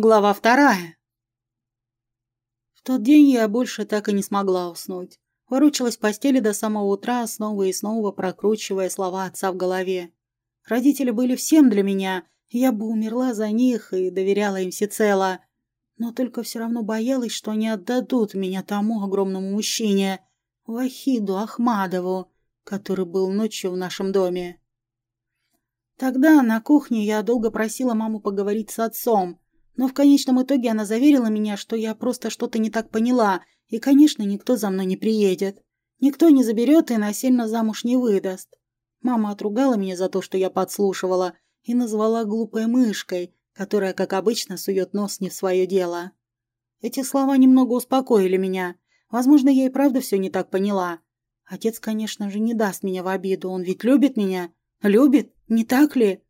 Глава вторая. В тот день я больше так и не смогла уснуть. Ворочалась в постели до самого утра, снова и снова прокручивая слова отца в голове. Родители были всем для меня, я бы умерла за них и доверяла им всецело. Но только все равно боялась, что они отдадут меня тому огромному мужчине, Вахиду Ахмадову, который был ночью в нашем доме. Тогда на кухне я долго просила маму поговорить с отцом, но в конечном итоге она заверила меня, что я просто что-то не так поняла, и, конечно, никто за мной не приедет. Никто не заберет и насильно замуж не выдаст. Мама отругала меня за то, что я подслушивала, и назвала глупой мышкой, которая, как обычно, сует нос не в свое дело. Эти слова немного успокоили меня. Возможно, я и правда все не так поняла. Отец, конечно же, не даст меня в обиду, он ведь любит меня. Любит, не так ли?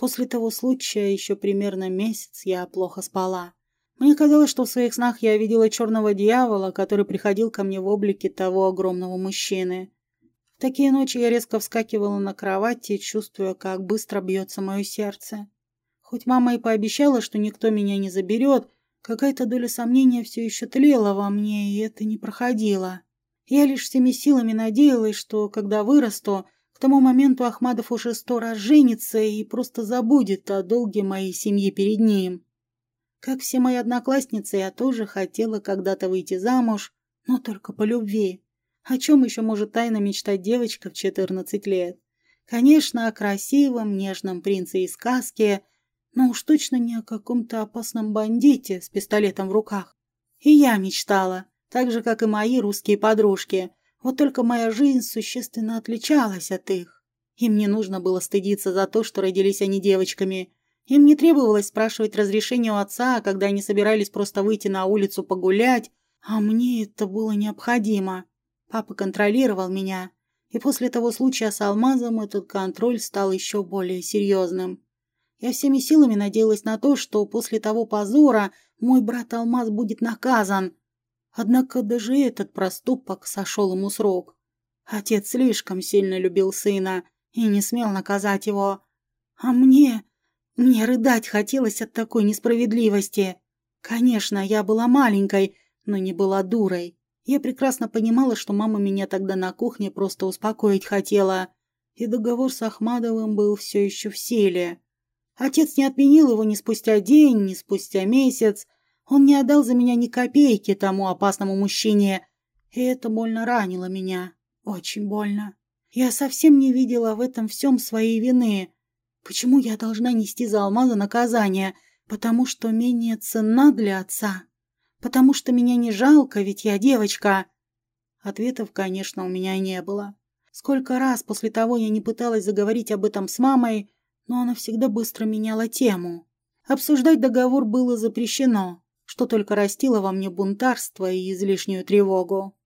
После того случая еще примерно месяц я плохо спала. Мне казалось, что в своих снах я видела черного дьявола, который приходил ко мне в облике того огромного мужчины. В такие ночи я резко вскакивала на кровати, чувствуя, как быстро бьется мое сердце. Хоть мама и пообещала, что никто меня не заберет, какая-то доля сомнения все еще тлела во мне, и это не проходило. Я лишь всеми силами надеялась, что, когда вырасту, к тому моменту Ахмадов уже сто раз женится и просто забудет о долге моей семьи перед ним. Как все мои одноклассницы, я тоже хотела когда-то выйти замуж, но только по любви. О чем еще может тайно мечтать девочка в 14 лет? Конечно, о красивом, нежном принце из сказки, но уж точно не о каком-то опасном бандите с пистолетом в руках. И я мечтала, так же, как и мои русские подружки, вот только моя жизнь существенно отличалась от их. Им не нужно было стыдиться за то, что родились они девочками. Им не требовалось спрашивать разрешения у отца, когда они собирались просто выйти на улицу погулять, а мне это было необходимо. Папа контролировал меня, и после того случая с алмазом этот контроль стал еще более серьезным. Я всеми силами надеялась на то, что после того позора мой брат Алмаз будет наказан, Однако даже этот проступок сошел ему с рук. Отец слишком сильно любил сына и не смел наказать его. А мне... Мне рыдать хотелось от такой несправедливости. Конечно, я была маленькой, но не была дурой. Я прекрасно понимала, что мама меня тогда на кухне просто успокоить хотела. И договор с Ахмадовым был все еще в силе. Отец не отменил его ни спустя день, ни спустя месяц, он не отдал за меня ни копейки тому опасному мужчине, и это больно ранило меня. Очень больно. Я совсем не видела в этом всем своей вины. Почему я должна нести за алмаза наказание? Потому что менее ценна для отца? Потому что меня не жалко, ведь я девочка? Ответов, конечно, у меня не было. Сколько раз после того я не пыталась заговорить об этом с мамой, но она всегда быстро меняла тему. Обсуждать договор было запрещено что только растило во мне бунтарство и излишнюю тревогу.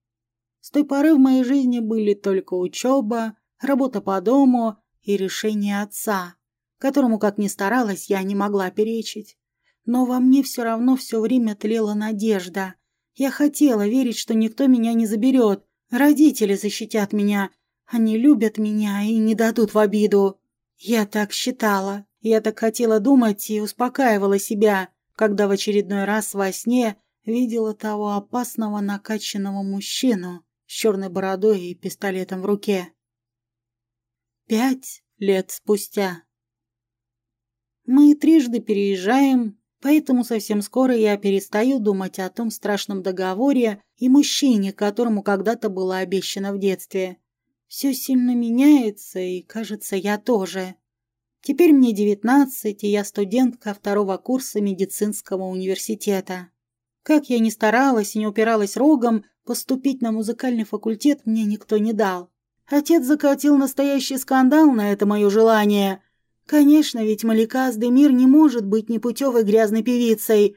С той поры в моей жизни были только учеба, работа по дому и решение отца, которому, как ни старалась, я не могла перечить. Но во мне все равно все время тлела надежда. Я хотела верить, что никто меня не заберет, родители защитят меня, они любят меня и не дадут в обиду. Я так считала, я так хотела думать и успокаивала себя, когда в очередной раз во сне видела того опасного накачанного мужчину с черной бородой и пистолетом в руке. Пять лет спустя. Мы трижды переезжаем, поэтому совсем скоро я перестаю думать о том страшном договоре и мужчине, которому когда-то было обещано в детстве. Все сильно меняется, и, кажется, я тоже. Теперь мне девятнадцать, и я студентка второго курса медицинского университета. Как я ни старалась и не упиралась рогом, поступить на музыкальный факультет мне никто не дал. Отец закатил настоящий скандал на это мое желание. Конечно, ведь Малика Аздемир не может быть непутевой грязной певицей.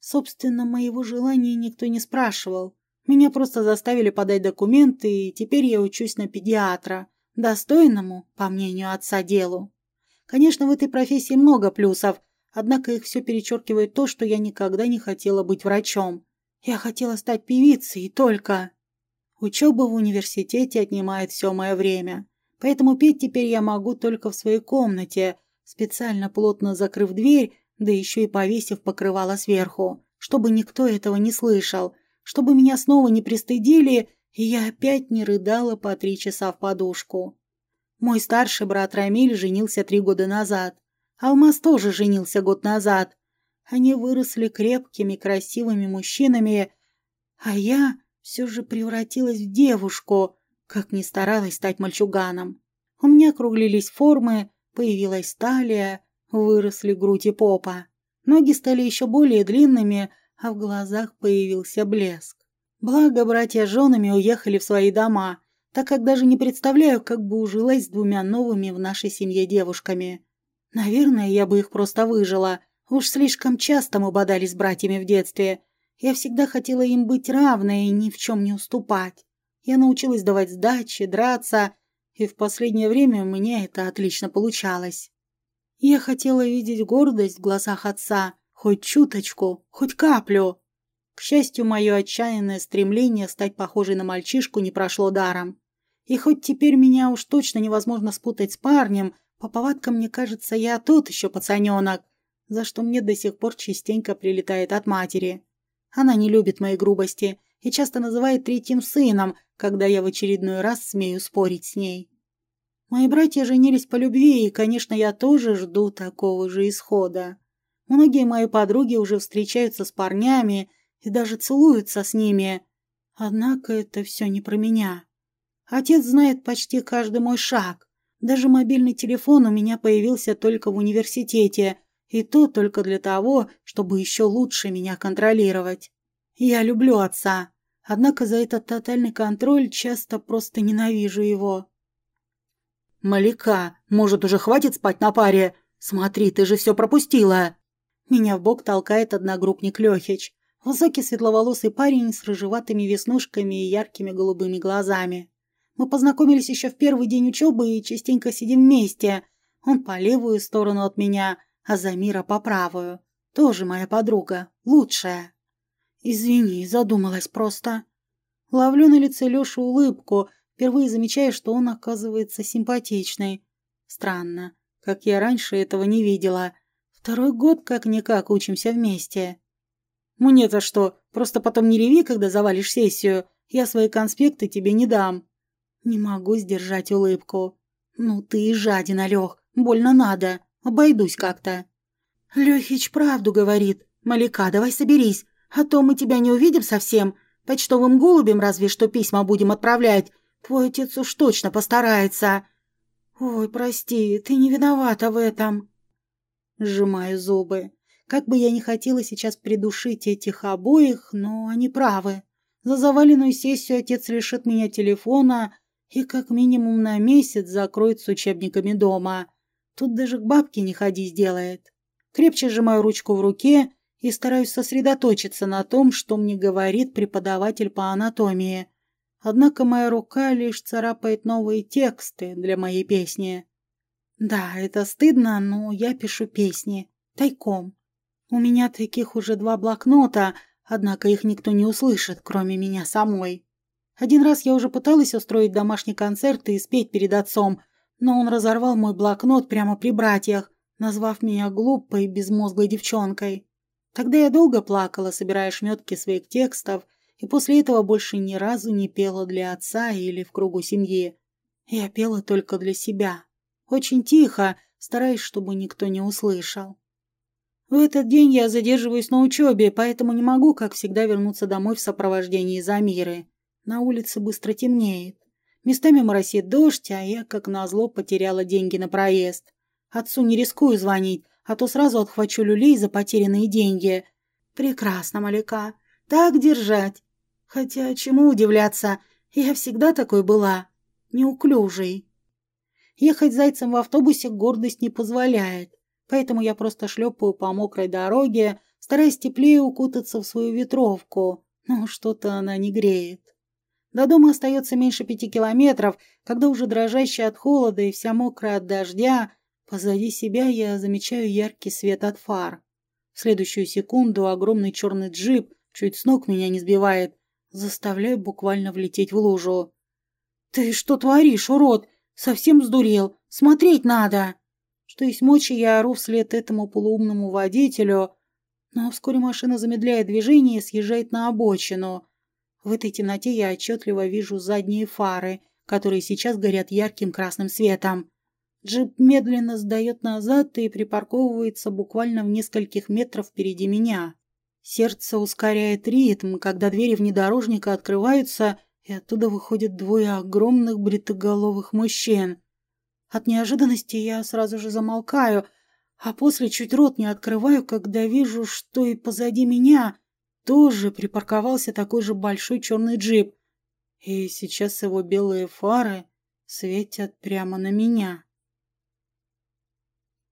Собственно, моего желания никто не спрашивал. Меня просто заставили подать документы, и теперь я учусь на педиатра, достойному, по мнению отца, делу. Конечно, в этой профессии много плюсов, однако их все перечеркивает то, что я никогда не хотела быть врачом. Я хотела стать певицей и только. Учеба в университете отнимает все мое время, поэтому петь теперь я могу только в своей комнате, специально плотно закрыв дверь, да еще и повесив покрывало сверху, чтобы никто этого не слышал, чтобы меня снова не пристыдили, и я опять не рыдала по три часа в подушку. Мой старший брат Рамиль женился три года назад. Алмаз тоже женился год назад. Они выросли крепкими, красивыми мужчинами, а я все же превратилась в девушку, как ни старалась стать мальчуганом. У меня округлились формы, появилась талия, выросли грудь и попа. Ноги стали еще более длинными, а в глазах появился блеск. Благо, братья с женами уехали в свои дома, так как даже не представляю, как бы ужилась с двумя новыми в нашей семье девушками. Наверное, я бы их просто выжила. Уж слишком часто мы бодались с братьями в детстве. Я всегда хотела им быть равной и ни в чем не уступать. Я научилась давать сдачи, драться, и в последнее время у меня это отлично получалось. Я хотела видеть гордость в глазах отца, хоть чуточку, хоть каплю. К счастью, мое отчаянное стремление стать похожей на мальчишку не прошло даром. И хоть теперь меня уж точно невозможно спутать с парнем, по повадкам мне кажется, я тот еще пацаненок, за что мне до сих пор частенько прилетает от матери. Она не любит моей грубости и часто называет третьим сыном, когда я в очередной раз смею спорить с ней. Мои братья женились по любви, и, конечно, я тоже жду такого же исхода. Многие мои подруги уже встречаются с парнями и даже целуются с ними. Однако это все не про меня. Отец знает почти каждый мой шаг. Даже мобильный телефон у меня появился только в университете, и то только для того, чтобы еще лучше меня контролировать. Я люблю отца, однако за этот тотальный контроль часто просто ненавижу его. «Малика, может, уже хватит спать на паре? Смотри, ты же все пропустила!» Меня в бок толкает одногруппник Лехич, высокий светловолосый парень с рыжеватыми веснушками и яркими голубыми глазами. Мы познакомились еще в первый день учебы и частенько сидим вместе. Он по левую сторону от меня, а Замира по правую. Тоже моя подруга, лучшая. Извини, задумалась просто. Ловлю на лице Лёши улыбку, впервые замечая, что он оказывается симпатичный. Странно, как я раньше этого не видела. Второй год как-никак учимся вместе. Мне-то что, просто потом не реви, когда завалишь сессию. Я свои конспекты тебе не дам. Не могу сдержать улыбку. Ну ты и жаден, Олег. Больно надо. Обойдусь как-то. Лехич правду говорит. Малика, давай соберись. А то мы тебя не увидим совсем. Почтовым голубем разве что письма будем отправлять. Твой отец уж точно постарается. Ой, прости, ты не виновата в этом. Сжимаю зубы. Как бы я ни хотела сейчас придушить этих обоих, но они правы. За заваленную сессию отец лишит меня телефона и как минимум на месяц закроет с учебниками дома. Тут даже к бабке не ходи сделает. Крепче сжимаю ручку в руке и стараюсь сосредоточиться на том, что мне говорит преподаватель по анатомии. Однако моя рука лишь царапает новые тексты для моей песни. Да, это стыдно, но я пишу песни. Тайком. У меня таких уже два блокнота, однако их никто не услышит, кроме меня самой. Один раз я уже пыталась устроить домашний концерт и спеть перед отцом, но он разорвал мой блокнот прямо при братьях, назвав меня глупой, безмозглой девчонкой. Тогда я долго плакала, собирая шметки своих текстов, и после этого больше ни разу не пела для отца или в кругу семьи. Я пела только для себя. Очень тихо, стараясь, чтобы никто не услышал. В этот день я задерживаюсь на учебе, поэтому не могу, как всегда, вернуться домой в сопровождении Замиры. На улице быстро темнеет. Местами моросит дождь, а я, как назло, потеряла деньги на проезд. Отцу не рискую звонить, а то сразу отхвачу люлей за потерянные деньги. Прекрасно, Маляка. Так держать. Хотя чему удивляться, я всегда такой была, неуклюжей. Ехать зайцем в автобусе гордость не позволяет, поэтому я просто шлепаю по мокрой дороге, стараясь теплее укутаться в свою ветровку, но что-то она не греет. До дома остается меньше пяти километров, когда уже дрожащая от холода и вся мокрая от дождя, позади себя я замечаю яркий свет от фар. В следующую секунду огромный черный джип чуть с ног меня не сбивает, Заставляю буквально влететь в лужу. «Ты что творишь, урод? Совсем сдурел? Смотреть надо!» Что есть мочи, я ору вслед этому полуумному водителю, но вскоре машина замедляет движение и съезжает на обочину. В этой темноте я отчетливо вижу задние фары, которые сейчас горят ярким красным светом. Джип медленно сдает назад и припарковывается буквально в нескольких метров впереди меня. Сердце ускоряет ритм, когда двери внедорожника открываются, и оттуда выходят двое огромных бритоголовых мужчин. От неожиданности я сразу же замолкаю, а после чуть рот не открываю, когда вижу, что и позади меня тоже припарковался такой же большой черный джип. И сейчас его белые фары светят прямо на меня.